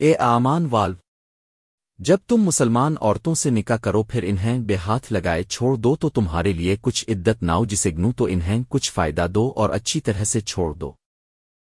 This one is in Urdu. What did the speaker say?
اے آمان والو، جب تم مسلمان عورتوں سے نکاح کرو، پھر انہیں بے ہاتھ لگائے چھوڑ دو، تو تمہارے لیے کچھ عدت ناؤ جسے گنو، تو انہیں کچھ فائدہ دو اور اچھی طرح سے چھوڑ دو۔